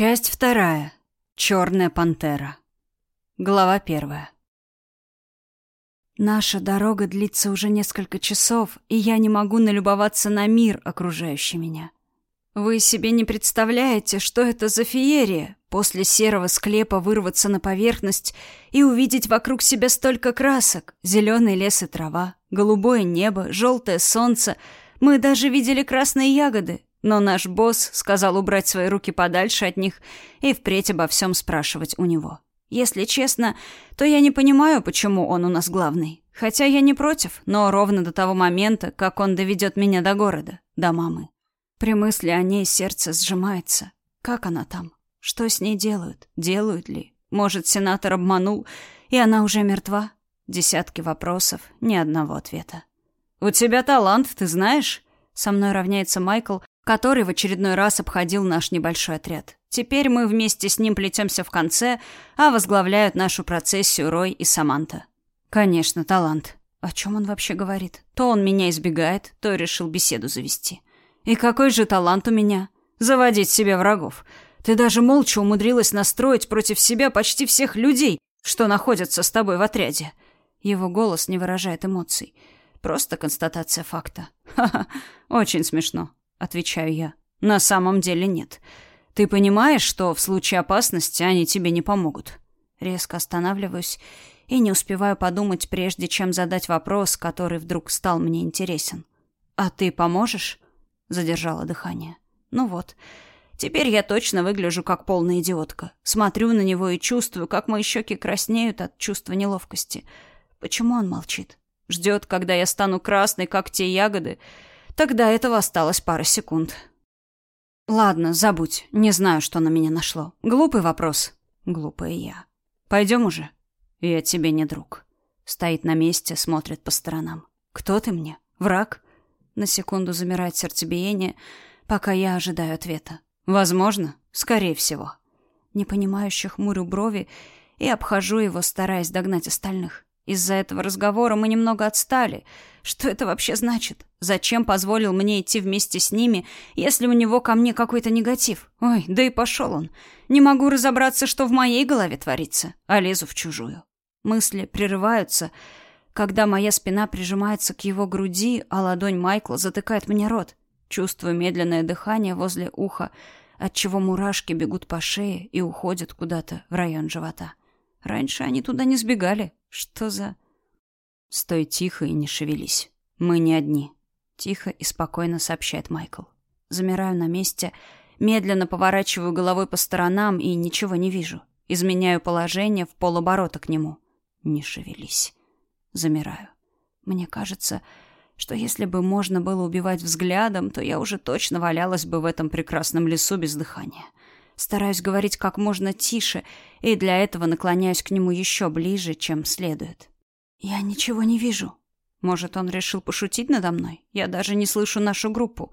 Часть вторая. Черная пантера. Глава первая. Наша дорога длится уже несколько часов, и я не могу налюбоваться на мир, окружающий меня. Вы себе не представляете, что это за феерия после серого склепа вырваться на поверхность и увидеть вокруг себя столько красок: зеленый лес и трава, голубое небо, желтое солнце. Мы даже видели красные ягоды, но наш босс сказал убрать свои руки подальше от них и впредь обо всем спрашивать у него. Если честно, то я не понимаю, почему он у нас главный. Хотя я не против, но ровно до того момента, как он доведет меня до города, до мамы. При мысли о ней сердце сжимается. Как она там? Что с ней делают? Делают ли? Может, сенатор обманул, и она уже мертва? Десятки вопросов, ни одного ответа. «У тебя талант, ты знаешь?» Со мной равняется Майкл, который в очередной раз обходил наш небольшой отряд. Теперь мы вместе с ним плетемся в конце, а возглавляют нашу процессию Рой и Саманта. Конечно, талант. О чем он вообще говорит? То он меня избегает, то решил беседу завести. И какой же талант у меня? Заводить себе врагов. Ты даже молча умудрилась настроить против себя почти всех людей, что находятся с тобой в отряде. Его голос не выражает эмоций. Просто констатация факта. Ха-ха, очень смешно. Отвечаю я. На самом деле нет. Ты понимаешь, что в случае опасности они тебе не помогут? Резко останавливаюсь и не успеваю подумать, прежде чем задать вопрос, который вдруг стал мне интересен. «А ты поможешь?» Задержала дыхание. «Ну вот. Теперь я точно выгляжу как полная идиотка. Смотрю на него и чувствую, как мои щеки краснеют от чувства неловкости. Почему он молчит? Ждет, когда я стану красной, как те ягоды, Тогда этого осталось пара секунд. Ладно, забудь. Не знаю, что на меня нашло. Глупый вопрос. Глупая я. Пойдем уже. Я тебе не друг. Стоит на месте, смотрит по сторонам. Кто ты мне? Враг? На секунду замирает сердцебиение, пока я ожидаю ответа. Возможно, скорее всего. Непонимающе хмурю брови и обхожу его, стараясь догнать остальных. Из-за этого разговора мы немного отстали. Что это вообще значит? Зачем позволил мне идти вместе с ними, если у него ко мне какой-то негатив? Ой, да и пошел он. Не могу разобраться, что в моей голове творится, а лезу в чужую. Мысли прерываются, когда моя спина прижимается к его груди, а ладонь Майкла затыкает мне рот. Чувствую медленное дыхание возле уха, отчего мурашки бегут по шее и уходят куда-то в район живота. Раньше они туда не сбегали. Что за... Стой тихо и не шевелись. Мы не одни. Тихо и спокойно сообщает Майкл. Замираю на месте, медленно поворачиваю головой по сторонам и ничего не вижу. Изменяю положение в полоборота к нему. Не шевелись. Замираю. Мне кажется, что если бы можно было убивать взглядом, то я уже точно валялась бы в этом прекрасном лесу без дыхания. Стараюсь говорить как можно тише, и для этого наклоняюсь к нему еще ближе, чем следует. «Я ничего не вижу». Может, он решил пошутить надо мной? Я даже не слышу нашу группу.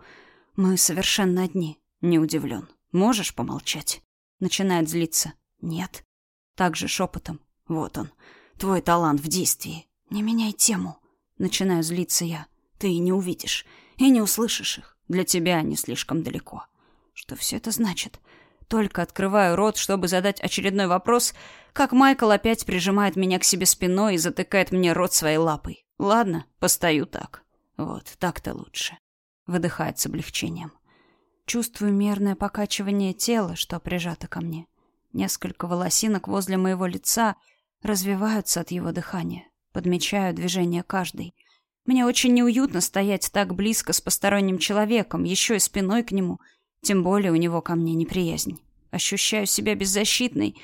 Мы совершенно одни. Не удивлен. Можешь помолчать? Начинает злиться. Нет. Также шепотом. Вот он. Твой талант в действии. Не меняй тему. Начинаю злиться я. Ты не увидишь. И не услышишь их. Для тебя они слишком далеко. Что все это значит? Только открываю рот, чтобы задать очередной вопрос, как Майкл опять прижимает меня к себе спиной и затыкает мне рот своей лапой. Ладно, постою так. Вот, так-то лучше. Выдыхает с облегчением. Чувствую мерное покачивание тела, что прижато ко мне. Несколько волосинок возле моего лица развиваются от его дыхания. Подмечаю движение каждой. Мне очень неуютно стоять так близко с посторонним человеком, еще и спиной к нему — тем более у него ко мне неприязнь. Ощущаю себя беззащитной,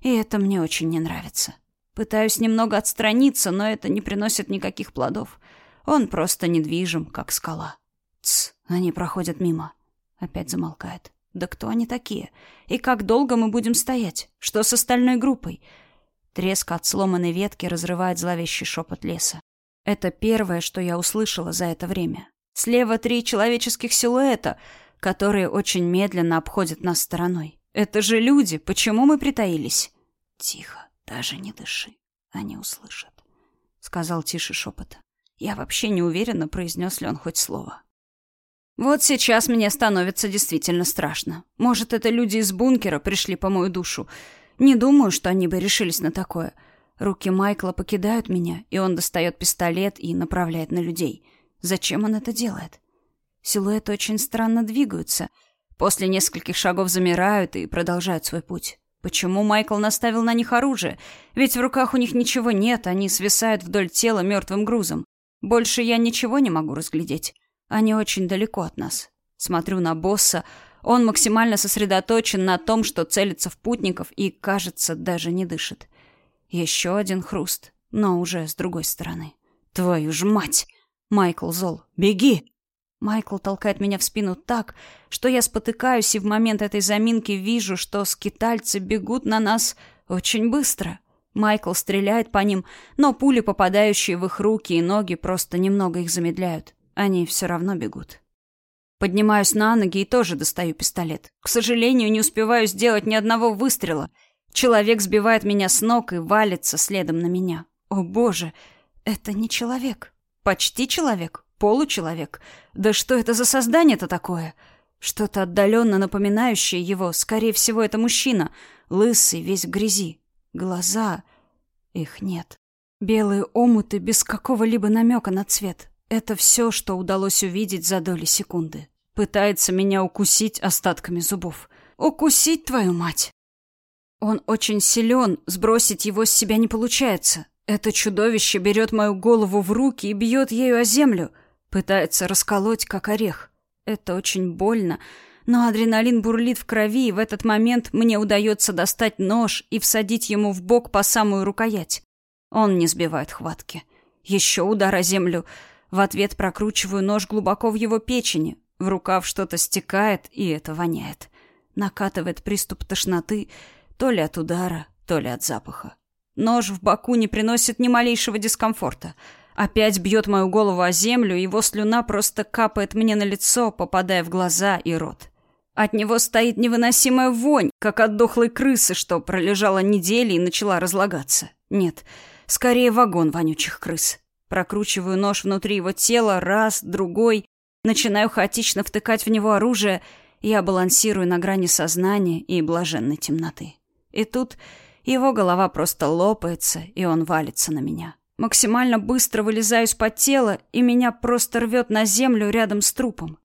и это мне очень не нравится. Пытаюсь немного отстраниться, но это не приносит никаких плодов. Он просто недвижим, как скала. Тс, они проходят мимо. Опять замолкает. Да кто они такие? И как долго мы будем стоять? Что с остальной группой? Треск от сломанной ветки разрывает зловещий шепот леса. Это первое, что я услышала за это время. Слева три человеческих силуэта — которые очень медленно обходят нас стороной. Это же люди, почему мы притаились? Тихо, даже не дыши, они услышат, сказал тише шепота. Я вообще не уверена, произнес ли он хоть слово. Вот сейчас мне становится действительно страшно. Может, это люди из бункера пришли по мою душу. Не думаю, что они бы решились на такое. Руки Майкла покидают меня, и он достает пистолет и направляет на людей. Зачем он это делает? Силуэты очень странно двигаются. После нескольких шагов замирают и продолжают свой путь. Почему Майкл наставил на них оружие? Ведь в руках у них ничего нет, они свисают вдоль тела мертвым грузом. Больше я ничего не могу разглядеть. Они очень далеко от нас. Смотрю на босса. Он максимально сосредоточен на том, что целится в путников и, кажется, даже не дышит. Еще один хруст, но уже с другой стороны. Твою ж мать! Майкл зол. Беги! Майкл толкает меня в спину так, что я спотыкаюсь и в момент этой заминки вижу, что скитальцы бегут на нас очень быстро. Майкл стреляет по ним, но пули, попадающие в их руки и ноги, просто немного их замедляют. Они все равно бегут. Поднимаюсь на ноги и тоже достаю пистолет. К сожалению, не успеваю сделать ни одного выстрела. Человек сбивает меня с ног и валится следом на меня. О боже, это не человек. Почти человек. Получеловек. Да что это за создание-то такое? Что-то отдаленно напоминающее его. Скорее всего, это мужчина. Лысый, весь в грязи. Глаза... Их нет. Белые омуты без какого-либо намека на цвет. Это все, что удалось увидеть за доли секунды. Пытается меня укусить остатками зубов. Укусить твою мать! Он очень силен, сбросить его с себя не получается. Это чудовище берет мою голову в руки и бьет ею о землю. Пытается расколоть, как орех. Это очень больно, но адреналин бурлит в крови, и в этот момент мне удается достать нож и всадить ему в бок по самую рукоять. Он не сбивает хватки. Еще удар о землю — в ответ прокручиваю нож глубоко в его печени. В рукав что-то стекает, и это воняет. Накатывает приступ тошноты, то ли от удара, то ли от запаха. Нож в боку не приносит ни малейшего дискомфорта. Опять бьет мою голову о землю, его слюна просто капает мне на лицо, попадая в глаза и рот. От него стоит невыносимая вонь, как от дохлой крысы, что пролежала недели и начала разлагаться. Нет, скорее вагон вонючих крыс. Прокручиваю нож внутри его тела раз, другой, начинаю хаотично втыкать в него оружие, я балансирую на грани сознания и блаженной темноты. И тут его голова просто лопается, и он валится на меня. Максимально быстро вылезаю из-под тела, и меня просто рвет на землю рядом с трупом.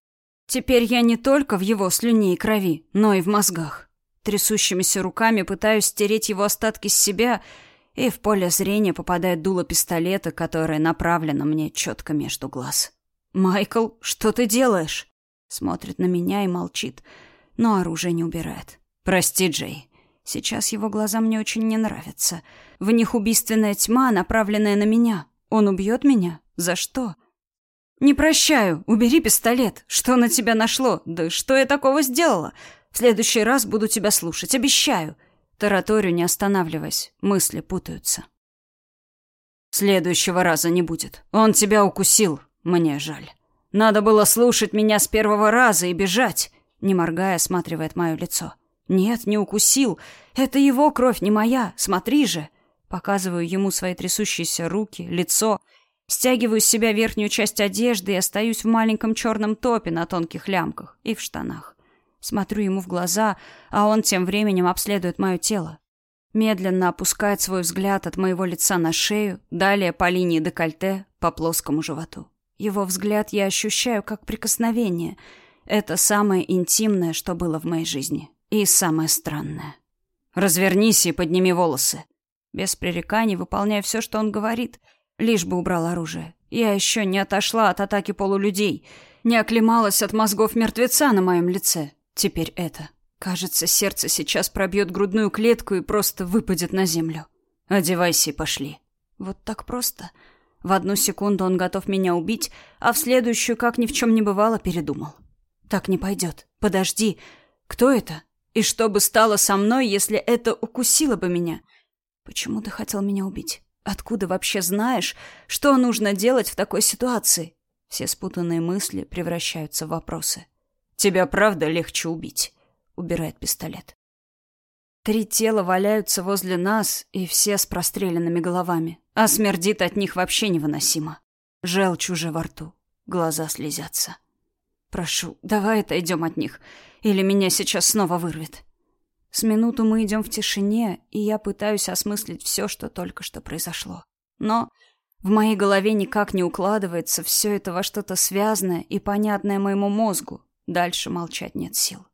Теперь я не только в его слюне и крови, но и в мозгах. Трясущимися руками пытаюсь стереть его остатки с себя — и в поле зрения попадает дуло пистолета, которое направлено мне четко между глаз. «Майкл, что ты делаешь?» Смотрит на меня и молчит, но оружие не убирает. «Прости, Джей. Сейчас его глаза мне очень не нравятся. В них убийственная тьма, направленная на меня. Он убьет меня? За что?» «Не прощаю. Убери пистолет. Что на тебя нашло? Да что я такого сделала? В следующий раз буду тебя слушать, обещаю. Тараторю, не останавливаясь. Мысли путаются. Следующего раза не будет. Он тебя укусил. Мне жаль. Надо было слушать меня с первого раза и бежать. Не моргая, осматривает мое лицо. Нет, не укусил. Это его кровь, не моя. Смотри же. Показываю ему свои трясущиеся руки, лицо. Стягиваю с себя верхнюю часть одежды и остаюсь в маленьком черном топе на тонких лямках и в штанах. Смотрю ему в глаза, а он тем временем обследует мое тело. Медленно опускает свой взгляд от моего лица на шею, далее по линии декольте, по плоскому животу. Его взгляд я ощущаю как прикосновение. Это самое интимное, что было в моей жизни. И самое странное. «Развернись и подними волосы». Без пререканий выполняю все, что он говорит, лишь бы убрал оружие. Я еще не отошла от атаки полулюдей, не оклемалась от мозгов мертвеца на моем лице. Теперь это. Кажется, сердце сейчас пробьет грудную клетку и просто выпадет на землю. Одевайся и пошли. Вот так просто. В одну секунду он готов меня убить, а в следующую, как ни в чем не бывало, передумал. Так не пойдет. Подожди. Кто это? И что бы стало со мной, если это укусило бы меня? Почему ты хотел меня убить? Откуда вообще знаешь, что нужно делать в такой ситуации? Все спутанные мысли превращаются в вопросы. Тебя правда легче убить?» Убирает пистолет. Три тела валяются возле нас, и все с простреленными головами. А смердит от них вообще невыносимо. Желчь уже во рту. Глаза слезятся. Прошу, давай отойдем от них, или меня сейчас снова вырвет. С минуту мы идем в тишине, и я пытаюсь осмыслить все, что только что произошло. Но в моей голове никак не укладывается все это во что-то связанное и понятное моему мозгу. Дальше молчать нет сил.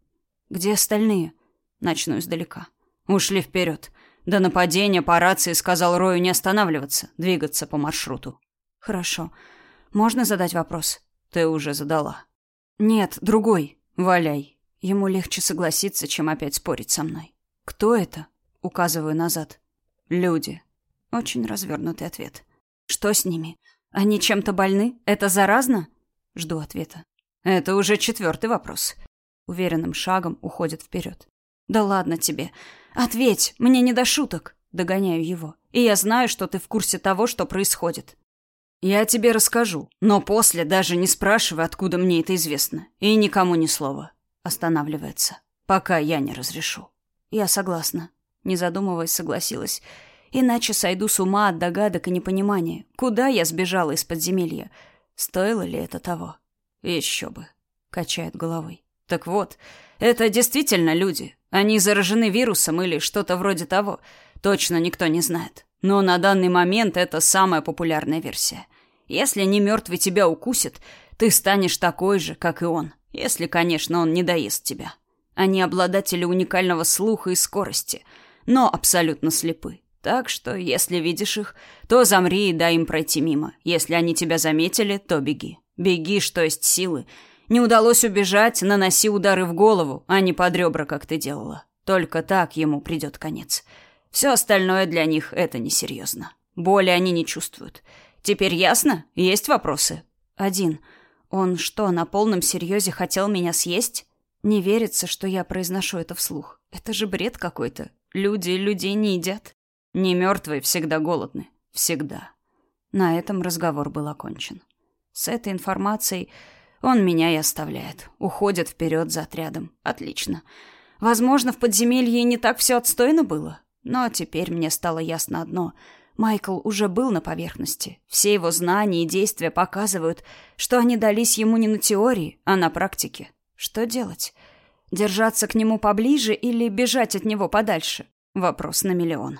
Где остальные? Начну издалека. Ушли вперед. До нападения по рации сказал Рою не останавливаться, двигаться по маршруту. Хорошо. Можно задать вопрос? Ты уже задала. Нет, другой. Валяй. Ему легче согласиться, чем опять спорить со мной. Кто это? Указываю назад. Люди. Очень развернутый ответ. Что с ними? Они чем-то больны? Это заразно? Жду ответа. Это уже четвертый вопрос. Уверенным шагом уходит вперед. Да ладно тебе. Ответь, мне не до шуток. Догоняю его. И я знаю, что ты в курсе того, что происходит. Я тебе расскажу, но после даже не спрашивай, откуда мне это известно. И никому ни слова. Останавливается. Пока я не разрешу. Я согласна. Не задумываясь, согласилась. Иначе сойду с ума от догадок и непонимания. Куда я сбежала из подземелья? Стоило ли это того? Еще бы. Качает головой. Так вот, это действительно люди. Они заражены вирусом или что-то вроде того. Точно никто не знает. Но на данный момент это самая популярная версия. Если не мертвый тебя укусит, ты станешь такой же, как и он. Если, конечно, он не доест тебя. Они обладатели уникального слуха и скорости, но абсолютно слепы. Так что, если видишь их, то замри и дай им пройти мимо. Если они тебя заметили, то беги. Беги, что есть силы. Не удалось убежать, наноси удары в голову, а не под ребра, как ты делала. Только так ему придет конец. Все остальное для них это несерьезно. Боли они не чувствуют. Теперь ясно? Есть вопросы? Один. Он что, на полном серьезе хотел меня съесть? Не верится, что я произношу это вслух. Это же бред какой-то. Люди людей не едят. Не мертвые всегда голодны. Всегда. На этом разговор был окончен. С этой информацией он меня и оставляет. Уходит вперед за отрядом. Отлично. Возможно, в подземелье не так все отстойно было. Но теперь мне стало ясно одно. Майкл уже был на поверхности. Все его знания и действия показывают, что они дались ему не на теории, а на практике. Что делать? Держаться к нему поближе или бежать от него подальше? Вопрос на миллион.